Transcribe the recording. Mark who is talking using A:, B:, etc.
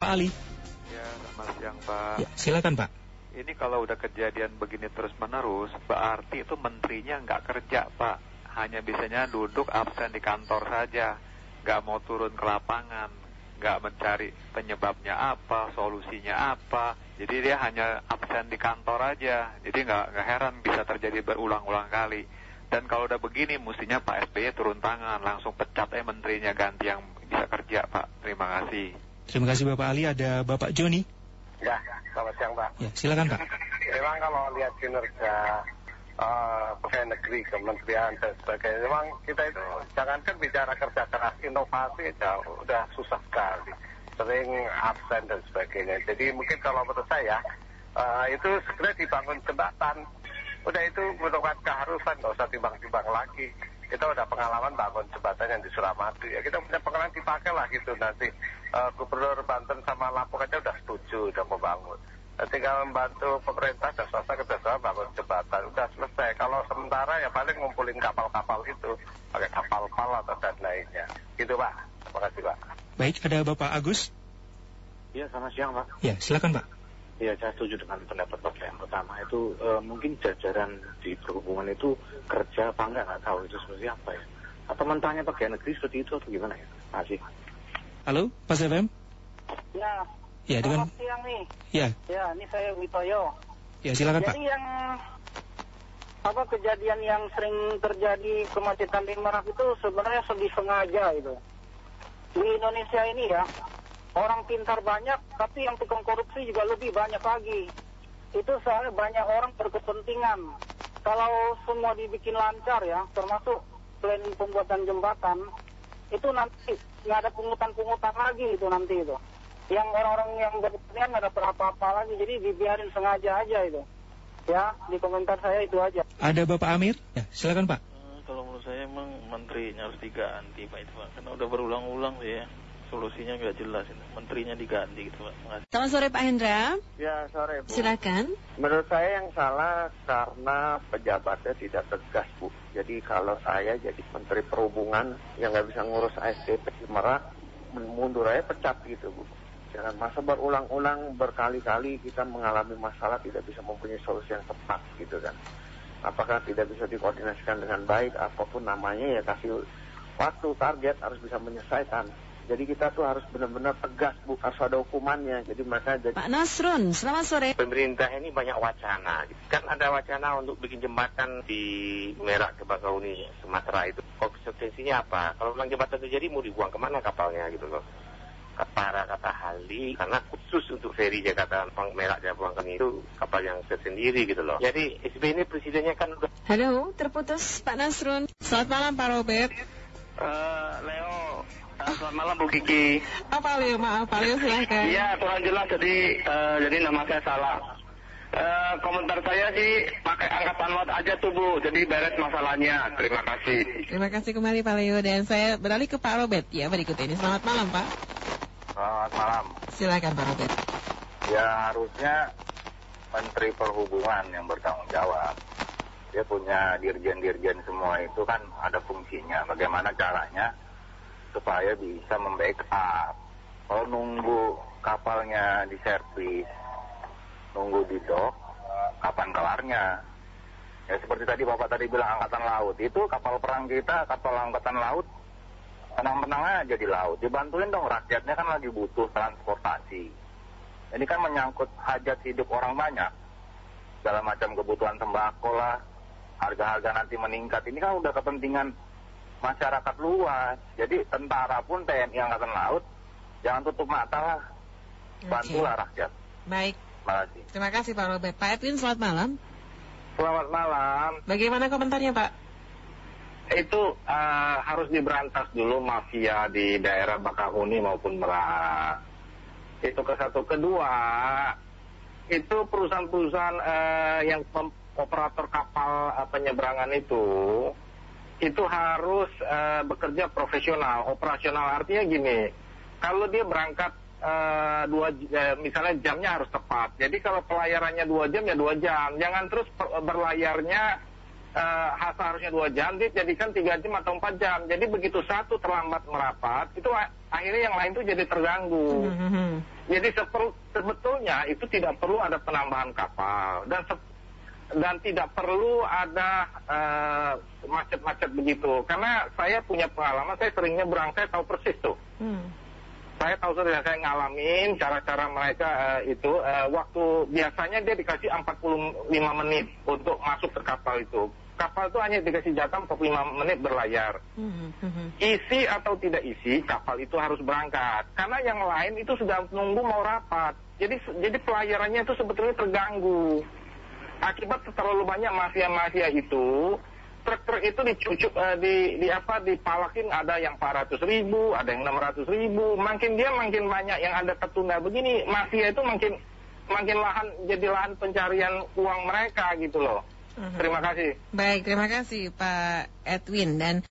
A: Pak Ali.
B: Ya, selamat siang Pak.
A: Ya, silakan Pak.
B: Ini kalau udah kejadian begini terus-menerus, berarti itu menterinya nggak kerja Pak. Hanya bisanya duduk absen di kantor saja. Nggak mau turun ke lapangan. Nggak mencari penyebabnya apa, solusinya apa. Jadi dia hanya absen di kantor aja. Jadi nggak, nggak heran bisa terjadi berulang-ulang kali. Dan kalau udah begini, mestinya Pak SBY turun tangan, langsung pecat eh menterinya ganti yang bisa kerja Pak. Terima kasih.
A: Terima kasih Bapak Ali. Ada Bapak Joni.
C: Ya, selamat siang Pak.
A: Ya, silakan Pak.
C: Memang kalau lihat kinerja uh, pegawai negeri, kementerian dan sebagainya, memang kita itu jangankan bicara kerja keras, inovasi aja udah susah sekali. Sering absen dan sebagainya. Jadi mungkin kalau menurut saya, uh, itu segera dibangun jembatan. Udah itu merupakan keharusan, nggak usah timbang-timbang lagi. Kita udah pengalaman bangun jembatan yang di Suramadu. Ya kita punya pengalaman dipakai lah gitu nanti. Uh, Gubernur Banten sama Lampung aja udah setuju, udah membangun. Tinggal membantu pemerintah dan swasta kerjasama bangun jembatan. Udah selesai. Kalau sementara ya paling ngumpulin kapal-kapal itu. Pakai kapal pal atau dan lainnya. Gitu Pak. Terima kasih Pak.
A: Baik, ada Bapak Agus.
D: Ya, selamat siang Pak.
A: Ya, silakan Pak.
D: Ya, saya setuju dengan pendapat Bapak yang pertama itu e, mungkin jajaran di perhubungan itu kerja apa enggak nggak tahu itu seperti apa ya. Atau mentahnya pegawai negeri seperti itu atau gimana ya? Kasih.
A: Halo, Pas FM.
E: Ya,
A: Ya, dengan
E: siang nih.
A: ya,
E: Ya, ini saya Witoyo.
A: ya silakan Pak.
E: Jadi yang apa kejadian yang sering terjadi kemacetan di Merak itu sebenarnya sedih sengaja itu. Di Indonesia ini ya, orang pintar banyak, tapi yang tukang korupsi juga lebih banyak lagi. Itu soalnya banyak orang berkepentingan. Kalau semua dibikin lancar ya, termasuk planning pembuatan jembatan, itu nanti nggak ada pungutan-pungutan lagi itu nanti itu. Yang orang-orang yang berkepentingan nggak dapat apa-apa lagi, jadi dibiarin sengaja aja itu. Ya, di komentar saya itu aja.
A: Ada Bapak Amir. Ya, silakan Pak.
F: Eh, Kalau menurut saya emang menterinya harus diganti Pak itu Pak. Karena udah berulang-ulang sih ya. Solusinya nggak jelas ini. Menterinya diganti gitu Pak. Makasih.
G: Selamat sore Pak Hendra.
C: Ya, sore Bu.
G: Silakan.
C: Menurut saya yang salah karena pejabatnya tidak tegas, Bu. Jadi kalau saya jadi Menteri Perhubungan yang nggak bisa ngurus ASDP di Merak, mundur aja pecat gitu, Bu. Jangan masa berulang-ulang berkali-kali kita mengalami masalah tidak bisa mempunyai solusi yang tepat gitu kan. Apakah tidak bisa dikoordinasikan dengan baik, apa pun namanya ya kasih waktu, target harus bisa menyelesaikan. Jadi kita tuh harus benar-benar tegas, Bu, harus ada hukumannya. Jadi mereka jadi
G: Pak Nasrun, selamat sore.
H: pemerintah ini banyak wacana. Kan ada wacana untuk bikin jembatan di Merak ke Bakauni, Sumatera itu. Konsekuensinya apa? Kalau memang jembatan itu jadi mau dibuang ke mana kapalnya gitu loh. Para kata Hali, karena khusus untuk feri Jakarta Pang Merak dan Pangkeng itu kapal yang tersendiri gitu loh. Jadi SB ini presidennya kan udah
G: Halo, terputus Pak Nasrun. Selamat malam Pak Robert.
H: Eh, Leo, selamat malam Bu Kiki.
G: Apa Leo? Maaf Pak Leo silahkan.
H: Iya, kurang jelas jadi eh, jadi nama saya salah. Eh, komentar saya sih pakai angkatan laut aja tuh Bu, jadi beres masalahnya. Terima kasih.
G: Terima kasih kembali Pak Leo dan saya beralih ke Pak Robert ya berikut ini. Selamat malam Pak.
C: Selamat malam.
G: Silakan Pak Robert.
C: Ya harusnya Menteri Perhubungan yang bertanggung jawab. Dia punya dirjen-dirjen semua itu kan ada fungsinya. Bagaimana caranya supaya bisa membackup. Kalau nunggu kapalnya di servis, nunggu di dock, kapan kelarnya? Ya seperti tadi Bapak tadi bilang angkatan laut. Itu kapal perang kita, kapal angkatan laut, tenang-tenang aja di laut. Dibantuin dong rakyatnya kan lagi butuh transportasi. Ini kan menyangkut hajat hidup orang banyak. Dalam macam kebutuhan tembakau lah, harga-harga nanti meningkat. Ini kan udah kepentingan masyarakat luas. Jadi tentara pun TNI Angkatan Laut, jangan tutup mata lah. Bantulah rakyat.
G: Baik,
C: Terima kasih.
G: terima kasih Pak Robert. Pak Edwin selamat malam.
H: Selamat malam.
G: Bagaimana komentarnya Pak?
H: Itu eh, harus diberantas dulu mafia di daerah Bakahuni maupun Merak. Itu ke satu. Kedua, itu perusahaan-perusahaan eh, yang operator kapal eh, penyeberangan itu itu harus eh, bekerja profesional, operasional. Artinya gini, kalau dia berangkat eh, dua eh, misalnya jamnya harus tepat. Jadi kalau pelayarannya dua jam ya dua jam. Jangan terus per- berlayarnya eh, seharusnya dua jam, dia jadikan tiga jam atau empat jam. Jadi begitu satu terlambat merapat, itu akhirnya yang lain tuh jadi terganggu.
G: Mhm.
H: Jadi seper- sebetulnya itu tidak perlu ada penambahan kapal dan dan tidak perlu ada eh, macet-macet begitu. Karena saya punya pengalaman, saya seringnya berang, saya tahu persis tuh.
G: Hmm.
H: Saya tahu sudah saya ngalamin cara-cara mereka eh, itu eh, waktu biasanya dia dikasih 45 menit untuk masuk ke kapal itu. Kapal itu hanya dikasih jatah 45 menit berlayar.
G: Hmm. Hmm.
H: Isi atau tidak isi, kapal itu harus berangkat. Karena yang lain itu sudah nunggu mau rapat. Jadi jadi pelayarannya itu sebetulnya terganggu. Akibat terlalu banyak mafia-mafia itu, truk-truk itu dicucuk eh, di, di apa dipalakin ada yang 400 ribu, ada yang 600 ribu. Makin dia makin banyak yang ada tertunda begini, mafia itu makin makin lahan jadi lahan pencarian uang mereka gitu loh.
G: Mhm.
H: Terima kasih.
G: Baik, terima kasih Pak Edwin dan